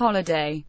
holiday.